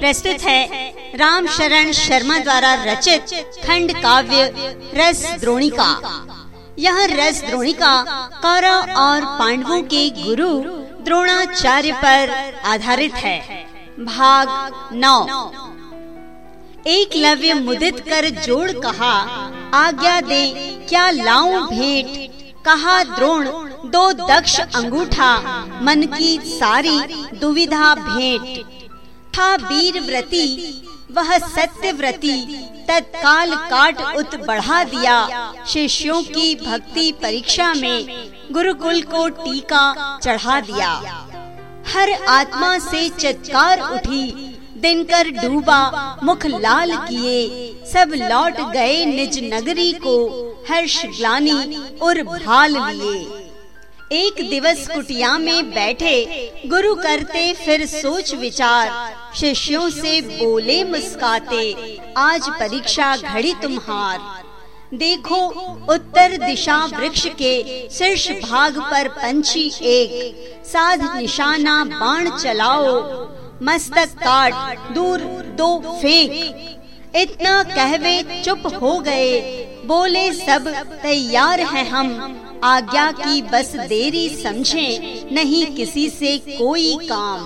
प्रस्तुत है राम शरण शर्मा द्वारा रचित खंड काव्य रस द्रोणिका। यह रस द्रोणिका कौरव और पांडवों के गुरु द्रोणाचार्य पर आधारित है। भाग नौ। एक लव्य मुदित कर जोड़ कहा, आज्ञा दे, क्या लाऊं भेंट? कहा द्रोण, दो दक्ष अंगूठा, मन की सारी दुविधा भेंट। था वीर व्रती, वह सत्य व्रती, तत्काल काट उत बढ़ा दिया। शिष्यों की भक्ति परीक्षा में गुरुकुल को टीका चढ़ा दिया। हर आत्मा से चटकार उठी, दिनकर डूबा, मुख लाल किए। सब लौट गए निज नगरी को, हर्ष ग्लानी और भाल लिए। एक दिवस कुटिया में बैठे, गुरु करते फिर सोच विचार, शिष्यों से बोले मुस्काते, आज परीक्षा घड़ी तुम्हार। देखो, उत्तर दिशा वृक्ष के शीर्ष भाग पर पंछी एक, साध निशाना बाण चलाओ, मस्तक काट, दूर दो फेंक। इतना कहवे चुप हो गए, बोले सब तैयार हैं हम। आज्ञा की बस देरी समझे, नहीं किसी से कोई काम।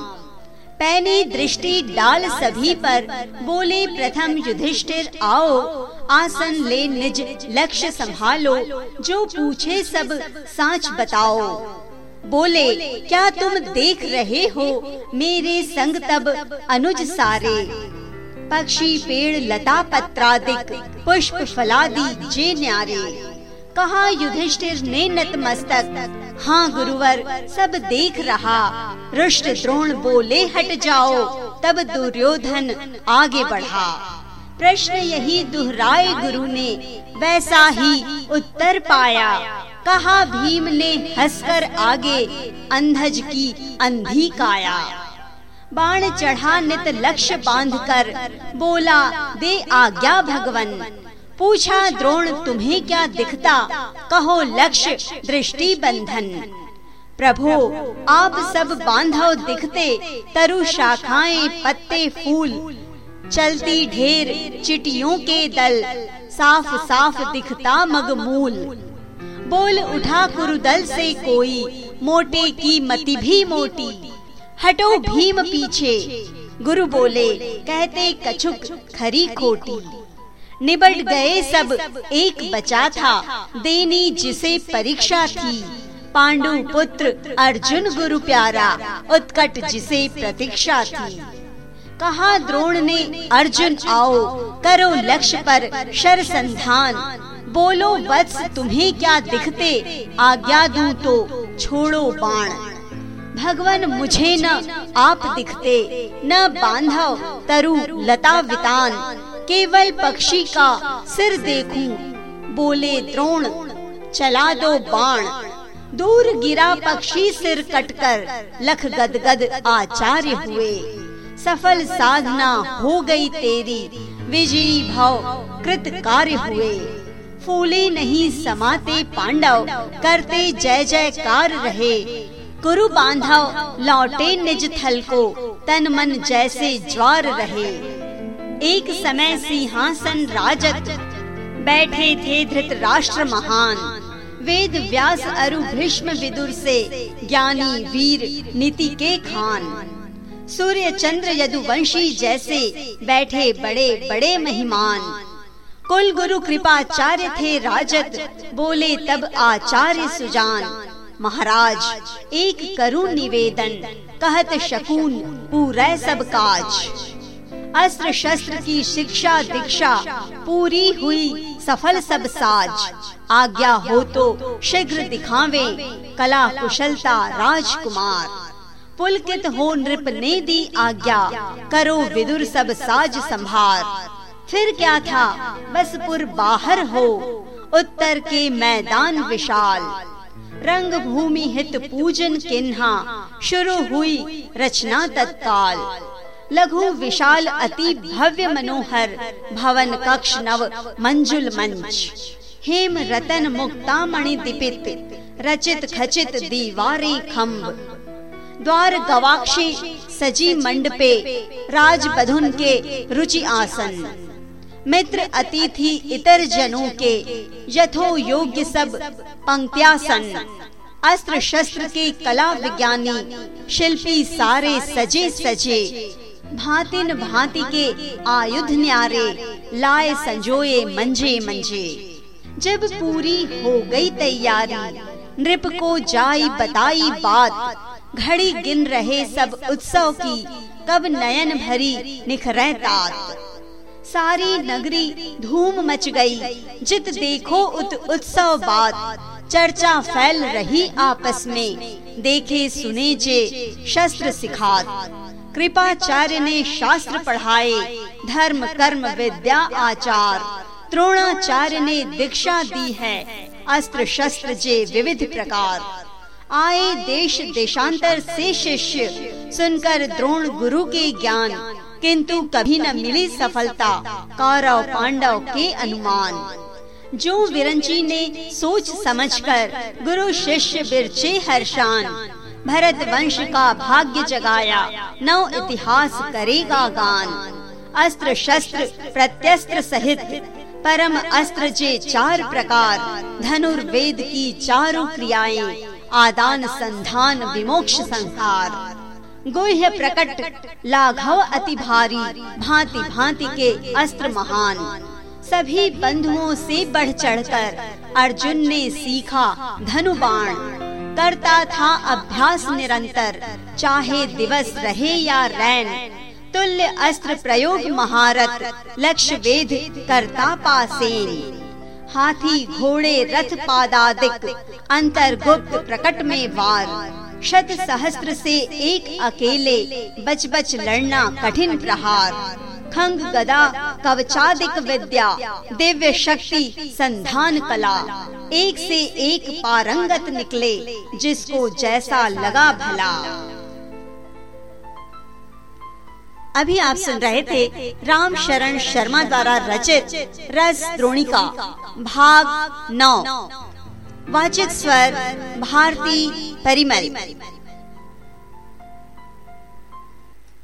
पैनी दृष्टि डाल सभी पर, बोले प्रथम युधिष्ठिर, आओ, आसन ले निज लक्ष्य संभालो, जो पूछे सब साच बताओ। बोले, क्या तुम देख रहे हो, मेरे संग तब अनुज सारे। पक्षी पेड़ लता पत्रादिक, पुष्प फलादि जे न्यारे। कहा, युधिष्ठिर ने नतमस्तक हाँ गुरुवर, सब देख रहा। रुष्ट द्रोण बोले, हट जाओ। तब दुर्योधन आगे बढ़ा। प्रश्न यही दोहराए गुरु ने, वैसा ही उत्तर पाया। कहा, भीम ने हंसकर आगे अंधज की अंधी काया। बाण चढ़ा, नित लक्ष्य बाँध कर बोला, दे आज्ञा भगवन। पूछा द्रोण, तुम्हें क्या दिखता? कहो लक्ष्य, दृष्टि बंधन। प्रभु, आप सब बांधव दिखते, तरु शाखाएँ, पत्ते फूल। चलती ढेर, चिटियों के दल साफ़ साफ़ दिखता मगमूल। बोल उठा कुरुदल से कोई, मोटे की मति भी मोटी। हटो भीम पीछे, गुरु बोले, कहते कछुक खरी खोटी। निबट गए सब एक बचा था। देनी जिसे परीक्षा थी। पांडु पुत्र अर्जुन गुरु प्यारा उत्कट जिसे प्रतीक्षा थी। कहा द्रोण ने अर्जुन आओ करो लक्ष्य पर शर संधान बोलो वत्स तुम्हें क्या दिखते? आज्ञा दू तो छोड़ो बाण। भगवान मुझे न आप दिखते न बांधव तरु लता वितान केवल पक्षी का सिर देखूँ। बोले द्रोण, चला दो बाण। दूर गिरा पक्षी सिर कटकर, लख गदगद आचार्य हुए। सफल साधना हो गई तेरी, विजयी भाव कृत कार्य हुए। फूले नहीं समाते पांडव, करते जय जयकार रहे। गुरु बांधव, लौटे निज थल को, तन मन जैसे ज्वार रहे। एक समय सिंहासन राजत बैठे थे धृत राष्ट्र महान। वेद व्यास अरु भीष्म विदुर से ज्ञानी वीर नीति के खान। सूर्य चंद्र यदुवंशी जैसे बैठे बड़े बड़े महिमान। कुल गुरु कृपाचार्य थे राजत बोले तब आचार्य सुजान। महाराज, एक करुण निवेदन, कहत शकुन, पूरा सब काज। अस्त्र शस्त्र की शिक्षा दीक्षा पूरी हुई सफल सब साज। आज्ञा हो तो शीघ्र दिखावे कला कुशलता राजकुमार। पुलकित हो नृप ने दी आज्ञा, करो विदुर सब साज संभार। फिर क्या था? बसपुर बाहर हो, उत्तर के मैदान विशाल। रंग भूमि हित पूजन किन्हा, शुरू हुई रचना तत्काल। लघु विशाल अति भव्य मनोहर, भवन कक्ष नव, मंजुल मंच। हेम रतन मुक्तामणि दीपित, रचित खचित दीवारे खम्ब द्वार गवाक्षी, सजी मंडपे राजबधुन के रुचि आसन। मित्र अतिथि इतर जनों के, यथो योग्य सब पंक्त्यासन। अस्त्र शस्त्र के कला विज्ञानी, शिल्पी सारे सजे सजे भांतिन भांति के आयुध न्यारे, लाए संजोए मंजे मंजे। जब पूरी हो गई तैयारी, नृप को जाई बताई बात। घड़ी गिन रहे सब उत्सव की, कब नयन भरी निखरे तात। सारी नगरी धूम मच गई, जित देखो उत उत्सव बात। चर्चा फैल रही आपस में, देखे सुने जे शस्त्र सिखात। कृपाचार्य ने शास्त्र पढ़ाए, धर्म, कर्म, विद्या, आचार। द्रोणाचार्य ने दीक्षा दी है अस्त्र शस्त्र जे विविध प्रकार। आए देश देशांतर से शिष्य, सुनकर द्रोण गुरु के ज्ञान, किंतु कभी न मिली सफलता, कौरव पांडव के अनुमान। जो विरंची ने सोच समझकर गुरु शिष्य बिरचे हर्षान भरत वंश का भाग्य जगाया, नव इतिहास करेगा गान। अस्त्र शस्त्र प्रत्यस्त्र सहित परम अस्त्र जे चार प्रकार, धनुर्वेद की चारों क्रियाएँ, आदान संधान विमोक्ष संसार गुह्य प्रकट, लाघव अति भारी, भांति भांति के अस्त्र महान। सभी बंधुओं से बढ़ चढ़कर अर्जुन ने सीखा धनुबाण। करता था अभ्यास निरंतर, चाहे दिवस रहे या रैन। तुल्य अस्त्र प्रयोग महारत लक्ष्य वेद करता पासेन। हाथी घोड़े रथ पादादिक अंतर गुप्त प्रकट में वार। शत सहस्त्र से एक अकेले बच बच लड़ना कठिन प्रहार। खंग गदा कवचादिक विद्या, दिव्य शक्ति संधान कला। एक से एक पारंगत निकले, जिसको जैसा लगा भला। अभी आप सुन रहे थे राम शरण शर्मा द्वारा रचित रस द्रोणिका, भाग नौ। वाचित स्वर, भारती परिमल।